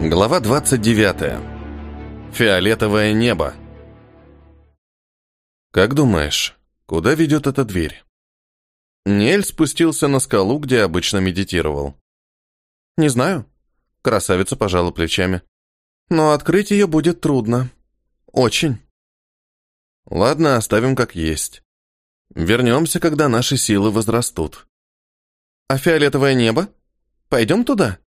Глава 29. Фиолетовое небо. Как думаешь, куда ведет эта дверь? Нель спустился на скалу, где обычно медитировал. Не знаю. Красавица пожала плечами. Но открыть ее будет трудно. Очень. Ладно, оставим как есть. Вернемся, когда наши силы возрастут. А фиолетовое небо? Пойдем туда?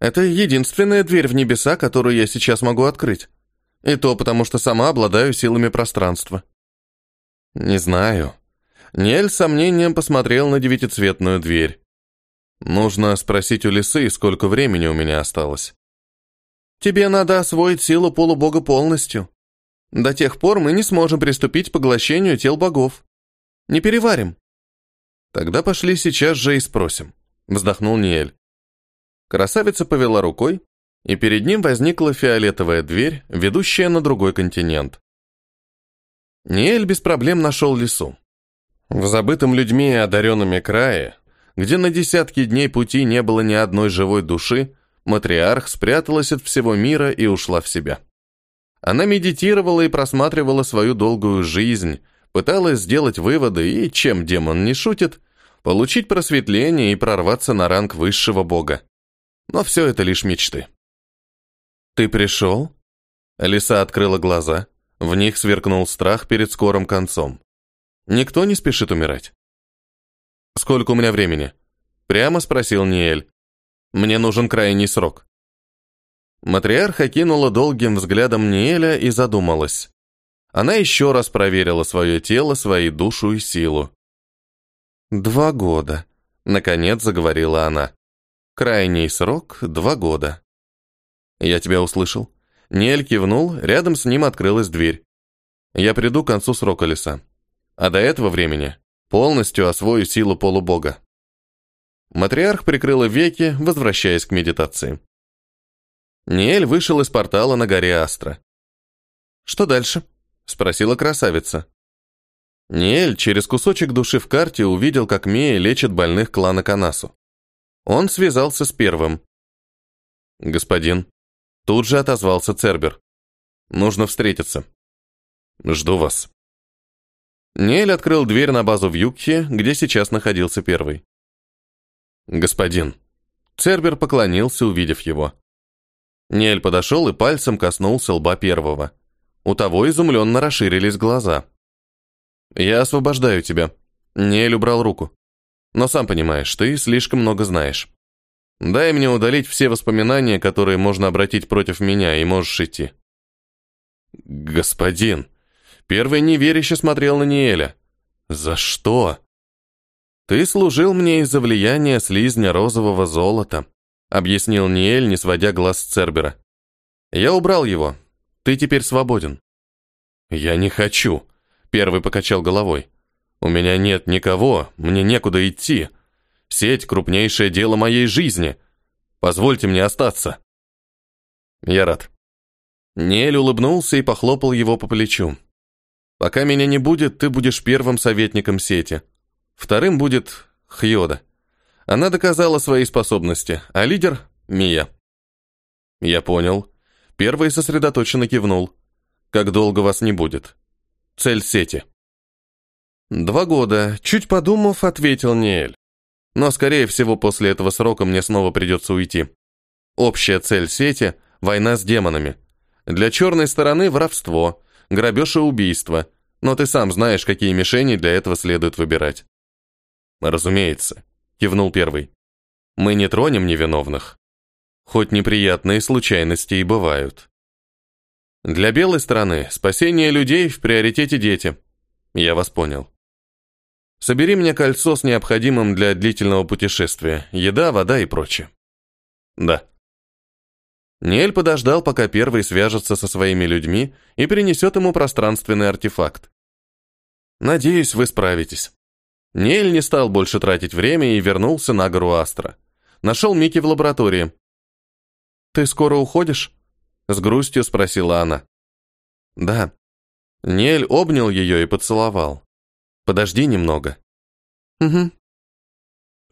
Это единственная дверь в небеса, которую я сейчас могу открыть. И то потому, что сама обладаю силами пространства. Не знаю. Нель с сомнением посмотрел на девятицветную дверь. Нужно спросить у лисы, сколько времени у меня осталось. Тебе надо освоить силу полубога полностью. До тех пор мы не сможем приступить к поглощению тел богов. Не переварим. Тогда пошли сейчас же и спросим, вздохнул Ниэль. Красавица повела рукой, и перед ним возникла фиолетовая дверь, ведущая на другой континент. Ниэль без проблем нашел лесу. В забытом людьми и одаренными крае, где на десятки дней пути не было ни одной живой души, матриарх спряталась от всего мира и ушла в себя. Она медитировала и просматривала свою долгую жизнь, пыталась сделать выводы и, чем демон не шутит, получить просветление и прорваться на ранг высшего бога. Но все это лишь мечты. «Ты пришел?» Алиса открыла глаза. В них сверкнул страх перед скорым концом. Никто не спешит умирать. «Сколько у меня времени?» Прямо спросил Ниэль. «Мне нужен крайний срок». Матриарх окинула долгим взглядом Ниэля и задумалась. Она еще раз проверила свое тело, свою душу и силу. «Два года», — наконец заговорила она. «Крайний срок — два года». «Я тебя услышал». Ниэль кивнул, рядом с ним открылась дверь. «Я приду к концу срока леса. А до этого времени полностью освою силу полубога». Матриарх прикрыла веки, возвращаясь к медитации. Ниэль вышел из портала на горе Астра. «Что дальше?» — спросила красавица. Ниэль через кусочек души в карте увидел, как Мия лечит больных клана Канасу. Он связался с первым. «Господин». Тут же отозвался Цербер. «Нужно встретиться». «Жду вас». Ниэль открыл дверь на базу в Юкхе, где сейчас находился первый. «Господин». Цербер поклонился, увидев его. Ниэль подошел и пальцем коснулся лба первого. У того изумленно расширились глаза. «Я освобождаю тебя». Ниэль убрал руку. «Но сам понимаешь, ты слишком много знаешь. Дай мне удалить все воспоминания, которые можно обратить против меня, и можешь идти». «Господин!» Первый неверяще смотрел на Ниэля. «За что?» «Ты служил мне из-за влияния слизня розового золота», объяснил Ниэль, не сводя глаз с Цербера. «Я убрал его. Ты теперь свободен». «Я не хочу», Первый покачал головой. «У меня нет никого, мне некуда идти. Сеть — крупнейшее дело моей жизни. Позвольте мне остаться». «Я рад». Нель улыбнулся и похлопал его по плечу. «Пока меня не будет, ты будешь первым советником сети. Вторым будет Хьода. Она доказала свои способности, а лидер — Мия». «Я понял». Первый сосредоточенно кивнул. «Как долго вас не будет?» Цель сети. Два года, чуть подумав, ответил Ниэль. Но, скорее всего, после этого срока мне снова придется уйти. Общая цель сети – война с демонами. Для черной стороны – воровство, грабеж и убийство. Но ты сам знаешь, какие мишени для этого следует выбирать. Разумеется, кивнул первый. Мы не тронем невиновных. Хоть неприятные случайности и бывают. Для белой страны спасение людей в приоритете дети. Я вас понял. Собери мне кольцо с необходимым для длительного путешествия, еда, вода и прочее. Да. Ниэль подождал, пока первый свяжется со своими людьми и принесет ему пространственный артефакт. Надеюсь, вы справитесь. Ниэль не стал больше тратить время и вернулся на гору Астра. Нашел Мики в лаборатории. «Ты скоро уходишь?» С грустью спросила она. Да. Нель обнял ее и поцеловал. Подожди немного. Угу.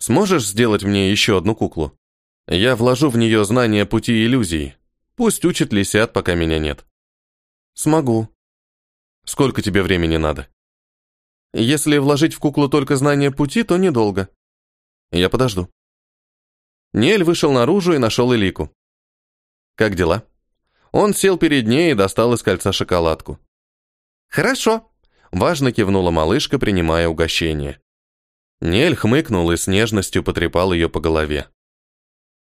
Сможешь сделать мне еще одну куклу? Я вложу в нее знание пути иллюзий. Пусть учит лисят, пока меня нет. Смогу. Сколько тебе времени надо? Если вложить в куклу только знание пути, то недолго. Я подожду. Нель вышел наружу и нашел Элику. Как дела? Он сел перед ней и достал из кольца шоколадку. Хорошо. Важно кивнула малышка, принимая угощение. Нель хмыкнул и с нежностью потрепал ее по голове.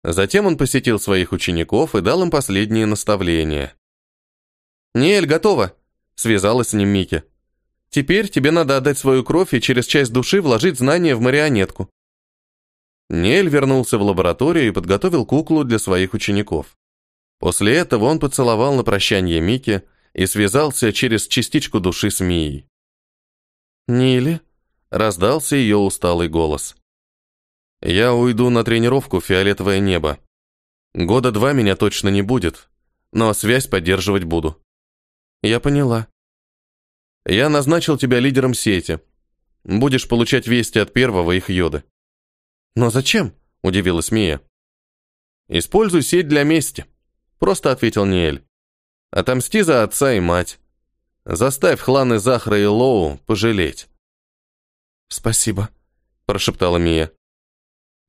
Затем он посетил своих учеников и дал им последние наставления. «Ниэль, готово!» — связалась с ним Мики. «Теперь тебе надо отдать свою кровь и через часть души вложить знания в марионетку». Ниэль вернулся в лабораторию и подготовил куклу для своих учеников. После этого он поцеловал на прощание Мики и связался через частичку души с Мией. «Нили?» — раздался ее усталый голос. Я уйду на тренировку фиолетовое небо. Года два меня точно не будет, но связь поддерживать буду. Я поняла. Я назначил тебя лидером сети. Будешь получать вести от первого их йоды. Но зачем? Удивилась Мия. Используй сеть для мести. Просто ответил Ниэль. Отомсти за отца и мать. Заставь хланы Захра и Лоу пожалеть. Спасибо, прошептала Мия.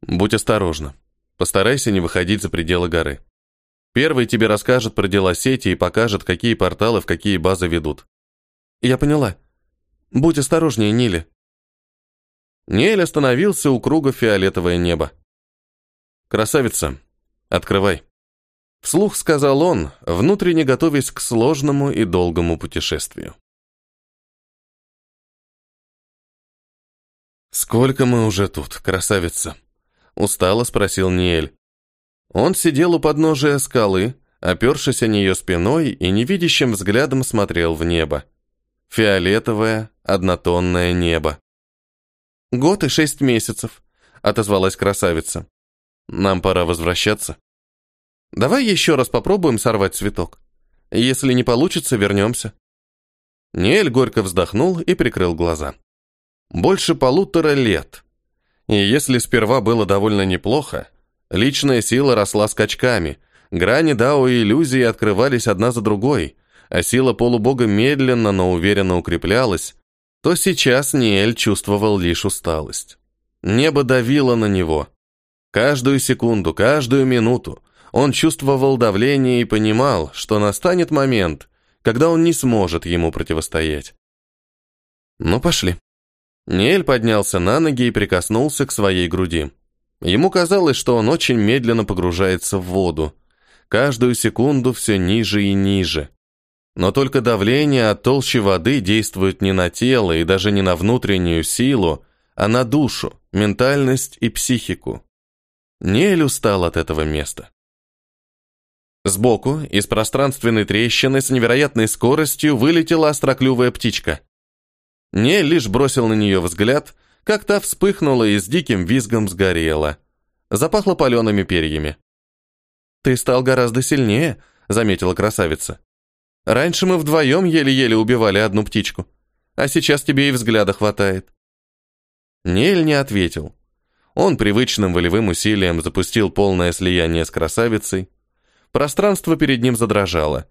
Будь осторожна. Постарайся не выходить за пределы горы. Первый тебе расскажет про дела сети и покажет, какие порталы в какие базы ведут. Я поняла. Будь осторожнее, Нили. Нель остановился у круга фиолетовое небо. Красавица, открывай. Вслух сказал он, внутренне готовясь к сложному и долгому путешествию. Сколько мы уже тут, красавица? Устало спросил Ниэль. Он сидел у подножия скалы, опершись о нее спиной и невидящим взглядом смотрел в небо. Фиолетовое, однотонное небо. «Год и шесть месяцев», — отозвалась красавица. «Нам пора возвращаться. Давай еще раз попробуем сорвать цветок. Если не получится, вернемся». Ниэль горько вздохнул и прикрыл глаза. «Больше полутора лет. И если сперва было довольно неплохо, личная сила росла скачками, грани дао и иллюзии открывались одна за другой, а сила полубога медленно, но уверенно укреплялась, то сейчас Ниэль чувствовал лишь усталость. Небо давило на него. Каждую секунду, каждую минуту он чувствовал давление и понимал, что настанет момент, когда он не сможет ему противостоять. «Ну, пошли», Ниэль поднялся на ноги и прикоснулся к своей груди. Ему казалось, что он очень медленно погружается в воду. Каждую секунду все ниже и ниже. Но только давление от толщи воды действует не на тело и даже не на внутреннюю силу, а на душу, ментальность и психику. Ниэль устал от этого места. Сбоку, из пространственной трещины с невероятной скоростью вылетела остроклювая птичка. Не лишь бросил на нее взгляд, как та вспыхнула и с диким визгом сгорела. Запахло палеными перьями. «Ты стал гораздо сильнее», — заметила красавица. «Раньше мы вдвоем еле-еле убивали одну птичку, а сейчас тебе и взгляда хватает». Нель не ответил. Он привычным волевым усилием запустил полное слияние с красавицей. Пространство перед ним задрожало.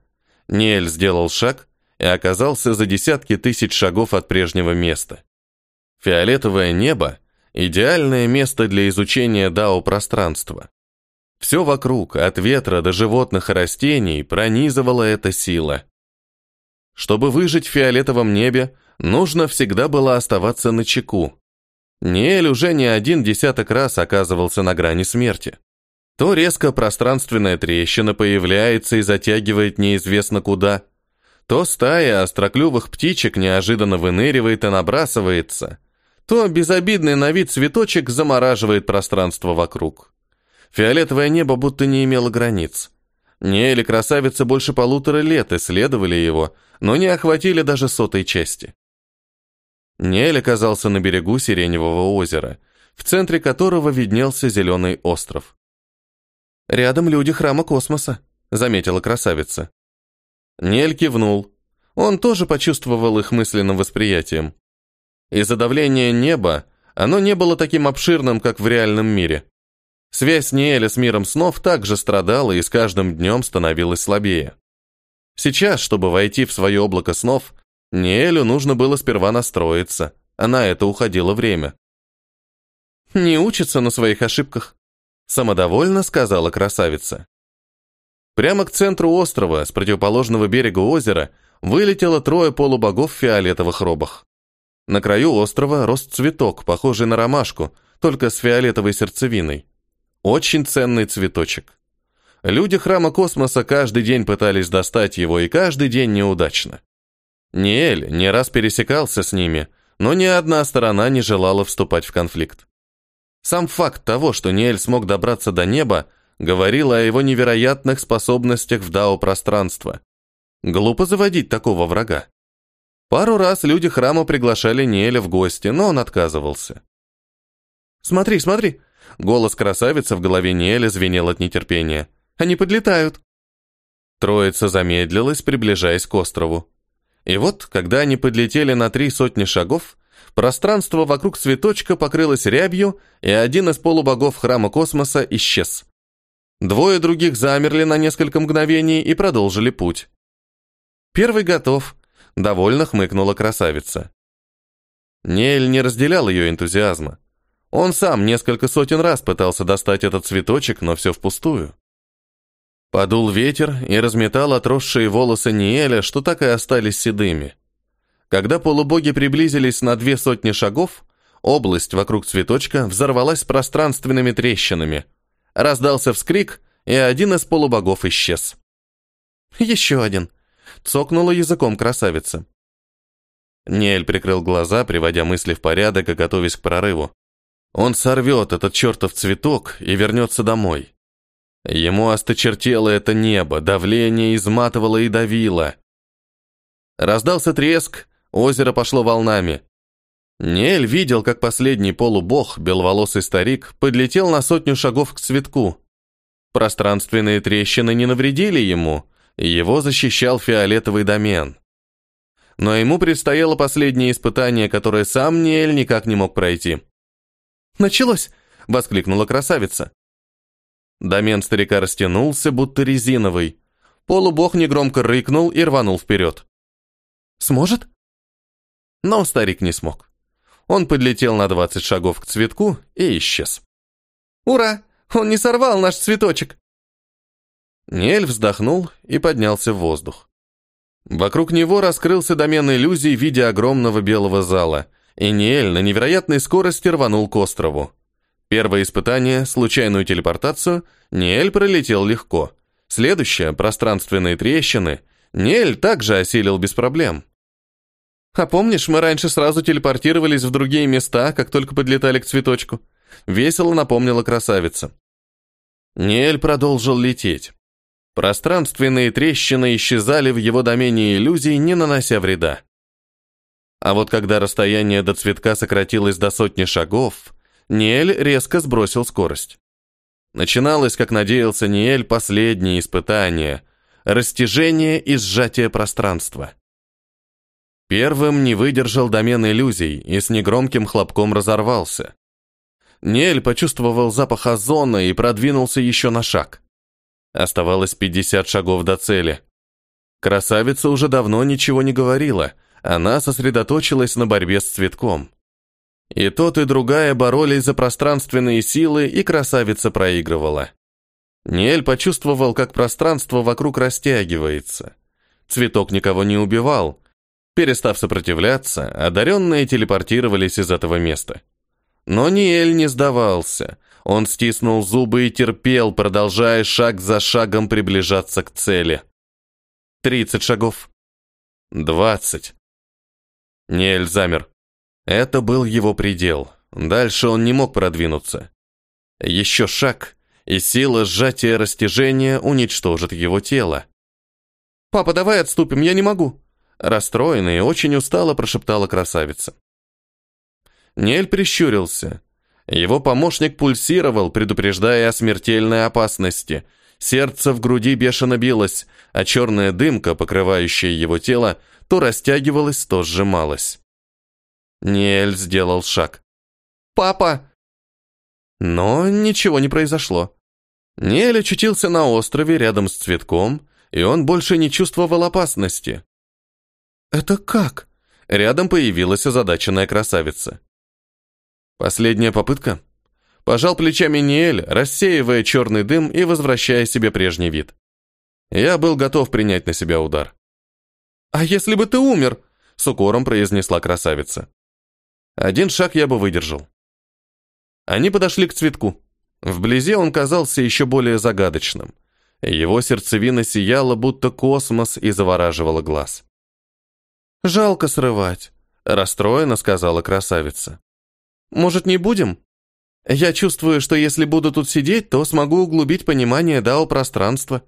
Нель сделал шаг, и оказался за десятки тысяч шагов от прежнего места. Фиолетовое небо – идеальное место для изучения дао-пространства. Все вокруг, от ветра до животных и растений, пронизывала эта сила. Чтобы выжить в фиолетовом небе, нужно всегда было оставаться на чеку. Ниэль уже не один десяток раз оказывался на грани смерти. То резко пространственная трещина появляется и затягивает неизвестно куда – то стая остроклювых птичек неожиданно выныривает и набрасывается, то безобидный на вид цветочек замораживает пространство вокруг. Фиолетовое небо будто не имело границ. Не или красавицы больше полутора лет исследовали его, но не охватили даже сотой части. Нель оказался на берегу Сиреневого озера, в центре которого виднелся зеленый остров. «Рядом люди храма космоса», — заметила красавица. Нель кивнул. Он тоже почувствовал их мысленным восприятием. Из-за давления неба оно не было таким обширным, как в реальном мире. Связь Ниэля с миром снов также страдала и с каждым днем становилась слабее. Сейчас, чтобы войти в свое облако снов, Ниэлю нужно было сперва настроиться, а на это уходило время. «Не учится на своих ошибках», — самодовольно сказала красавица. Прямо к центру острова, с противоположного берега озера, вылетело трое полубогов в фиолетовых робах. На краю острова рос цветок, похожий на ромашку, только с фиолетовой сердцевиной. Очень ценный цветочек. Люди храма космоса каждый день пытались достать его, и каждый день неудачно. Ниэль не раз пересекался с ними, но ни одна сторона не желала вступать в конфликт. Сам факт того, что Ниэль смог добраться до неба, говорил о его невероятных способностях в дао-пространство. Глупо заводить такого врага. Пару раз люди храма приглашали Ниэля в гости, но он отказывался. «Смотри, смотри!» Голос красавицы в голове Ниэля звенел от нетерпения. Они подлетают!» Троица замедлилась, приближаясь к острову. И вот, когда они подлетели на три сотни шагов, пространство вокруг цветочка покрылось рябью, и один из полубогов храма космоса исчез. Двое других замерли на несколько мгновений и продолжили путь. Первый готов, довольно хмыкнула красавица. Нель не разделял ее энтузиазма. Он сам несколько сотен раз пытался достать этот цветочек, но все впустую. Подул ветер и разметал отросшие волосы Ниэля, что так и остались седыми. Когда полубоги приблизились на две сотни шагов, область вокруг цветочка взорвалась пространственными трещинами. Раздался вскрик, и один из полубогов исчез. «Еще один!» — цокнула языком красавица. Ниэль прикрыл глаза, приводя мысли в порядок и готовясь к прорыву. Он сорвет этот чертов цветок и вернется домой. Ему осточертело это небо, давление изматывало и давило. Раздался треск, озеро пошло волнами. Нель видел, как последний полубог, беловолосый старик, подлетел на сотню шагов к цветку. Пространственные трещины не навредили ему, его защищал фиолетовый домен. Но ему предстояло последнее испытание, которое сам Нель никак не мог пройти. «Началось!» — воскликнула красавица. Домен старика растянулся, будто резиновый. Полубог негромко рыкнул и рванул вперед. «Сможет?» Но старик не смог. Он подлетел на двадцать шагов к цветку и исчез. «Ура! Он не сорвал наш цветочек!» Нель вздохнул и поднялся в воздух. Вокруг него раскрылся домен иллюзий в виде огромного белого зала, и Ниэль на невероятной скорости рванул к острову. Первое испытание, случайную телепортацию, Ниэль пролетел легко. Следующее, пространственные трещины, Ниэль также осилил без проблем. А помнишь, мы раньше сразу телепортировались в другие места, как только подлетали к цветочку? Весело напомнила красавица. Ниэль продолжил лететь. Пространственные трещины исчезали в его домене иллюзий, не нанося вреда. А вот когда расстояние до цветка сократилось до сотни шагов, Ниэль резко сбросил скорость. Начиналось, как надеялся Ниэль, последнее испытание – растяжение и сжатие пространства. Первым не выдержал домен иллюзий и с негромким хлопком разорвался. Ниэль почувствовал запах озона и продвинулся еще на шаг. Оставалось 50 шагов до цели. Красавица уже давно ничего не говорила, она сосредоточилась на борьбе с цветком. И тот, и другая боролись за пространственные силы, и красавица проигрывала. Ниэль почувствовал, как пространство вокруг растягивается. Цветок никого не убивал. Перестав сопротивляться, одаренные телепортировались из этого места. Но Ниэль не сдавался. Он стиснул зубы и терпел, продолжая шаг за шагом приближаться к цели. Тридцать шагов. Двадцать. Ниэль замер. Это был его предел. Дальше он не мог продвинуться. Еще шаг, и сила сжатия растяжения уничтожит его тело. «Папа, давай отступим, я не могу!» Расстроенная и очень устало прошептала красавица. Нель прищурился. Его помощник пульсировал, предупреждая о смертельной опасности. Сердце в груди бешено билось, а черная дымка, покрывающая его тело, то растягивалась, то сжималась. Ниэль сделал шаг. «Папа!» Но ничего не произошло. Нель очутился на острове рядом с цветком, и он больше не чувствовал опасности. «Это как?» Рядом появилась озадаченная красавица. Последняя попытка. Пожал плечами Ниэль, рассеивая черный дым и возвращая себе прежний вид. Я был готов принять на себя удар. «А если бы ты умер?» — с укором произнесла красавица. Один шаг я бы выдержал. Они подошли к цветку. Вблизи он казался еще более загадочным. Его сердцевина сияла, будто космос, и завораживала глаз. «Жалко срывать», — расстроенно сказала красавица. «Может, не будем? Я чувствую, что если буду тут сидеть, то смогу углубить понимание дао пространства».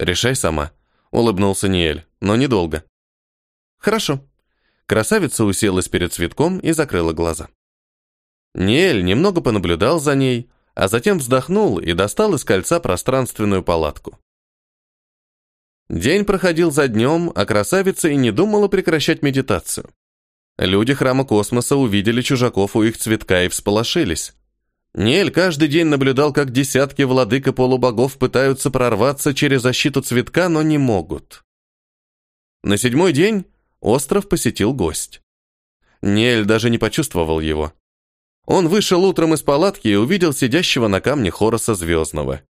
«Решай сама», — улыбнулся Ниэль, но недолго. «Хорошо». Красавица уселась перед цветком и закрыла глаза. Ниэль немного понаблюдал за ней, а затем вздохнул и достал из кольца пространственную палатку. День проходил за днем, а красавица и не думала прекращать медитацию. Люди храма космоса увидели чужаков у их цветка и всполошились. Нель каждый день наблюдал, как десятки владык и полубогов пытаются прорваться через защиту цветка, но не могут. На седьмой день остров посетил гость. Нель даже не почувствовал его. Он вышел утром из палатки и увидел сидящего на камне Хороса Звездного.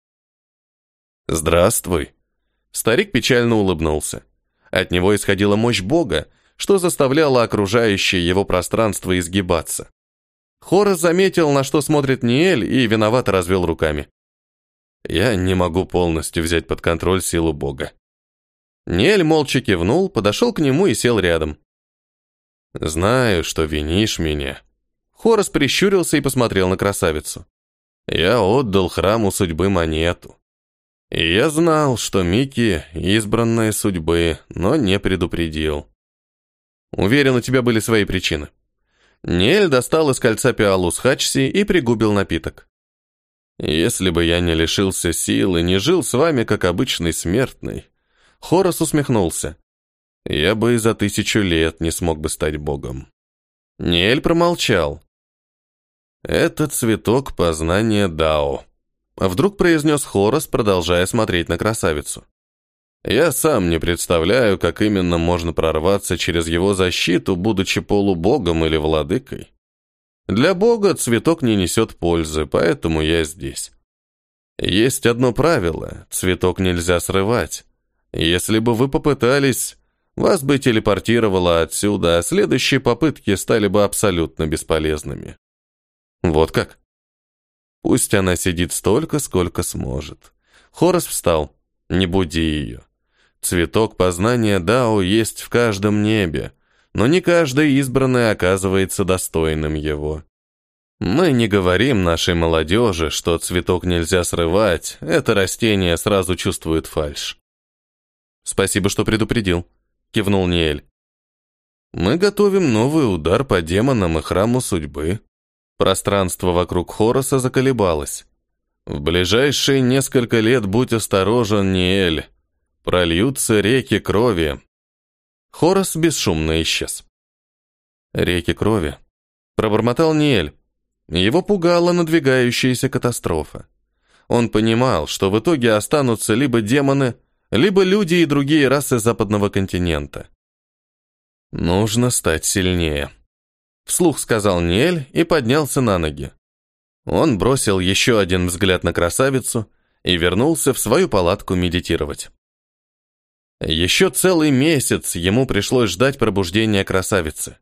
«Здравствуй», Старик печально улыбнулся. От него исходила мощь Бога, что заставляло окружающее его пространство изгибаться. Хорос заметил, на что смотрит Ниэль, и виновато развел руками. «Я не могу полностью взять под контроль силу Бога». Ниэль молча кивнул, подошел к нему и сел рядом. «Знаю, что винишь меня». Хорос прищурился и посмотрел на красавицу. «Я отдал храму судьбы монету. Я знал, что Микки — избранная судьбы, но не предупредил. Уверен, у тебя были свои причины. Нель достал из кольца пиалу с хачси и пригубил напиток. Если бы я не лишился сил и не жил с вами, как обычный смертный, Хорос усмехнулся. Я бы и за тысячу лет не смог бы стать богом. Нель промолчал. Это цветок познания Дао. Вдруг произнес Хорос, продолжая смотреть на красавицу. Я сам не представляю, как именно можно прорваться через его защиту, будучи полубогом или владыкой. Для бога цветок не несет пользы, поэтому я здесь. Есть одно правило – цветок нельзя срывать. Если бы вы попытались, вас бы телепортировало отсюда, а следующие попытки стали бы абсолютно бесполезными. Вот как? Пусть она сидит столько, сколько сможет. Хорос встал. Не буди ее. Цветок познания Дао есть в каждом небе, но не каждый избранный оказывается достойным его. Мы не говорим нашей молодежи, что цветок нельзя срывать, это растение сразу чувствует фальшь. «Спасибо, что предупредил», — кивнул Ниэль. «Мы готовим новый удар по демонам и храму судьбы», Пространство вокруг Хороса заколебалось. В ближайшие несколько лет будь осторожен, Ниэль. Прольются реки крови. Хорос бесшумно исчез. Реки крови. Пробормотал Ниэль. Его пугала надвигающаяся катастрофа. Он понимал, что в итоге останутся либо демоны, либо люди и другие расы западного континента. Нужно стать сильнее. Вслух сказал Ниэль и поднялся на ноги. Он бросил еще один взгляд на красавицу и вернулся в свою палатку медитировать. Еще целый месяц ему пришлось ждать пробуждения красавицы.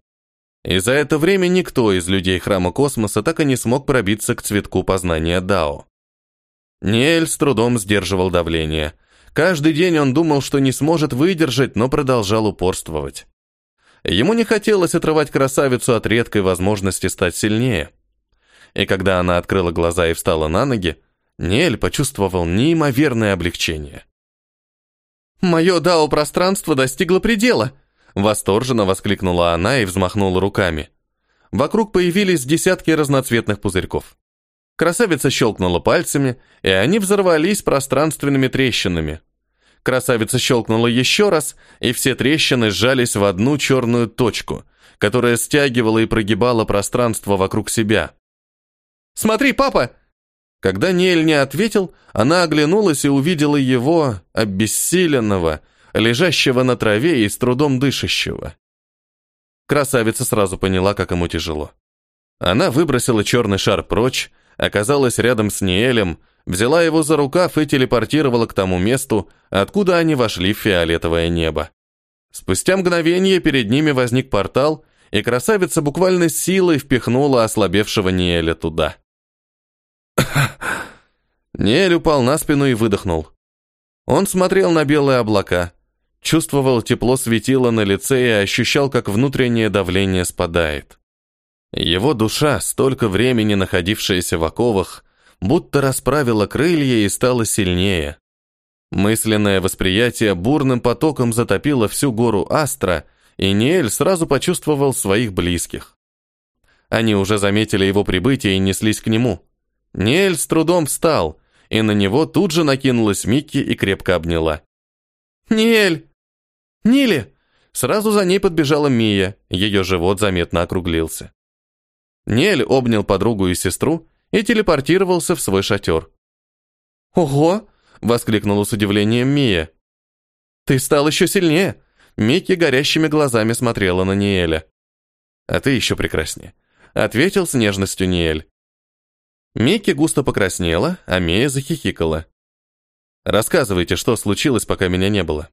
И за это время никто из людей Храма Космоса так и не смог пробиться к цветку познания Дао. Ниэль с трудом сдерживал давление. Каждый день он думал, что не сможет выдержать, но продолжал упорствовать. Ему не хотелось отрывать красавицу от редкой возможности стать сильнее. И когда она открыла глаза и встала на ноги, Нель почувствовал неимоверное облегчение. «Мое дао-пространство достигло предела!» Восторженно воскликнула она и взмахнула руками. Вокруг появились десятки разноцветных пузырьков. Красавица щелкнула пальцами, и они взорвались пространственными трещинами. Красавица щелкнула еще раз, и все трещины сжались в одну черную точку, которая стягивала и прогибала пространство вокруг себя. Смотри, папа!» Когда Ниэль не ответил, она оглянулась и увидела его, обессиленного, лежащего на траве и с трудом дышащего. Красавица сразу поняла, как ему тяжело. Она выбросила черный шар прочь, оказалась рядом с Ниэлем, взяла его за рукав и телепортировала к тому месту, откуда они вошли в фиолетовое небо. Спустя мгновение перед ними возник портал, и красавица буквально силой впихнула ослабевшего Ниэля туда. Ниэль упал на спину и выдохнул. Он смотрел на белые облака, чувствовал тепло светила на лице и ощущал, как внутреннее давление спадает. Его душа, столько времени находившаяся в оковах, будто расправила крылья и стала сильнее. Мысленное восприятие бурным потоком затопило всю гору Астра, и Ниэль сразу почувствовал своих близких. Они уже заметили его прибытие и неслись к нему. Ниэль с трудом встал, и на него тут же накинулась Микки и крепко обняла. «Ниэль! Нили!» Сразу за ней подбежала Мия, ее живот заметно округлился. Ниэль обнял подругу и сестру и телепортировался в свой шатер. «Ого!» — воскликнула с удивлением Мия. «Ты стал еще сильнее!» Микки горящими глазами смотрела на Ниэля. «А ты еще прекраснее», — ответил с нежностью Ниэль. Микки густо покраснела, а Мия захихикала. «Рассказывайте, что случилось, пока меня не было».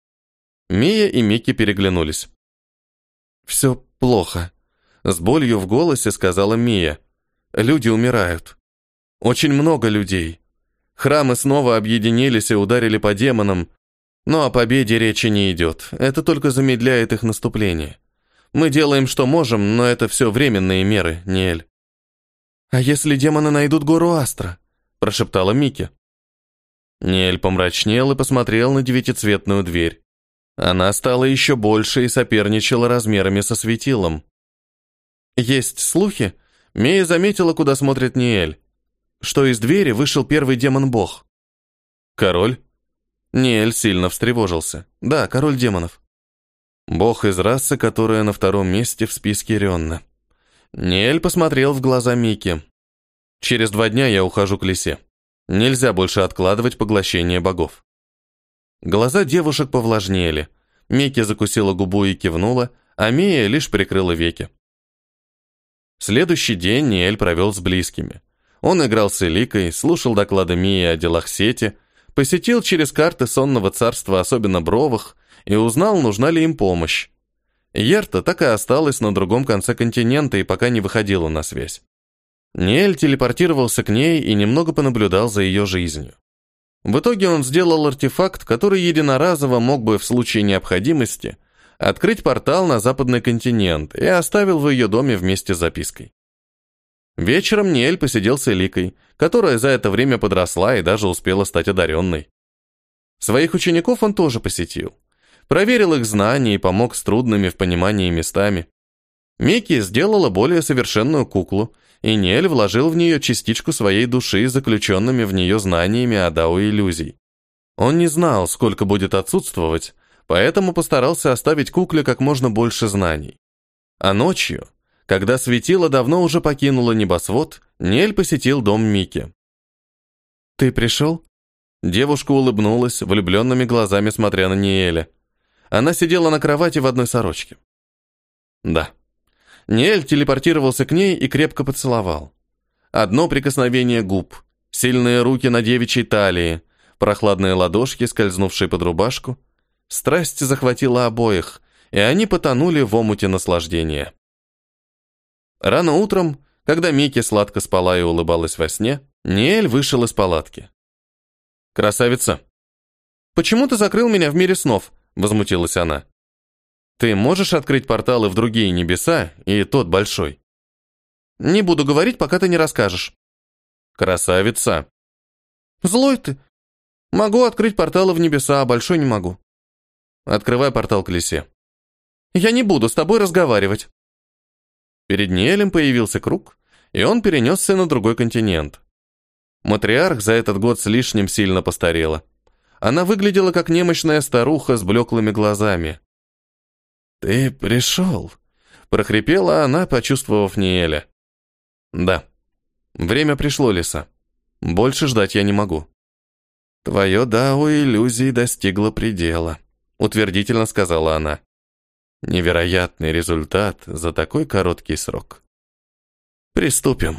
Мия и Микки переглянулись. «Все плохо», — с болью в голосе сказала Мия. «Люди умирают. Очень много людей. Храмы снова объединились и ударили по демонам, но о победе речи не идет. Это только замедляет их наступление. Мы делаем, что можем, но это все временные меры, Ниэль. «А если демоны найдут гору Астра?» – прошептала Микки. Ниэль помрачнел и посмотрел на девятицветную дверь. Она стала еще больше и соперничала размерами со светилом. Есть слухи, Мия заметила, куда смотрит Ниэль, что из двери вышел первый демон-бог. Король? Ниэль сильно встревожился. Да, король демонов. Бог из расы, которая на втором месте в списке Ренна. Ниэль посмотрел в глаза Мики. «Через два дня я ухожу к лисе. Нельзя больше откладывать поглощение богов». Глаза девушек повлажнели. Мики закусила губу и кивнула, а Мия лишь прикрыла веки. Следующий день Ниэль провел с близкими. Он играл с Эликой, слушал доклады Мии о делах сети, посетил через карты сонного царства, особенно бровых, и узнал, нужна ли им помощь. Ерта так и осталась на другом конце континента и пока не выходила на связь. Ниэль телепортировался к ней и немного понаблюдал за ее жизнью. В итоге он сделал артефакт, который единоразово мог бы в случае необходимости открыть портал на западный континент и оставил в ее доме вместе с запиской. Вечером Ниэль посидел с Эликой, которая за это время подросла и даже успела стать одаренной. Своих учеников он тоже посетил. Проверил их знания и помог с трудными в понимании местами. Микки сделала более совершенную куклу, и Нель вложил в нее частичку своей души, заключенными в нее знаниями о Дао иллюзий. Он не знал, сколько будет отсутствовать, поэтому постарался оставить кукле как можно больше знаний. А ночью, когда светило давно уже покинуло небосвод, Нель посетил дом Мики. «Ты пришел?» Девушка улыбнулась, влюбленными глазами смотря на Ниэля. Она сидела на кровати в одной сорочке. Да. Ниэль телепортировался к ней и крепко поцеловал. Одно прикосновение губ, сильные руки на девичьей талии, прохладные ладошки, скользнувшие под рубашку. Страсть захватила обоих, и они потонули в омуте наслаждения. Рано утром, когда Микки сладко спала и улыбалась во сне, Ниэль вышел из палатки. «Красавица, почему ты закрыл меня в мире снов?» возмутилась она. Ты можешь открыть порталы в другие небеса и тот большой? Не буду говорить, пока ты не расскажешь. Красавица. Злой ты. Могу открыть порталы в небеса, а большой не могу. Открывай портал к лисе. Я не буду с тобой разговаривать. Перед Ниэлем появился круг, и он перенесся на другой континент. Матриарх за этот год с лишним сильно постарела. Она выглядела как немощная старуха с блеклыми глазами. «Ты пришел?» – прохрипела она, почувствовав Ниэля. «Да». Время пришло, Лиса. Больше ждать я не могу. Твое дао иллюзий достигло предела, утвердительно сказала она. Невероятный результат за такой короткий срок. Приступим.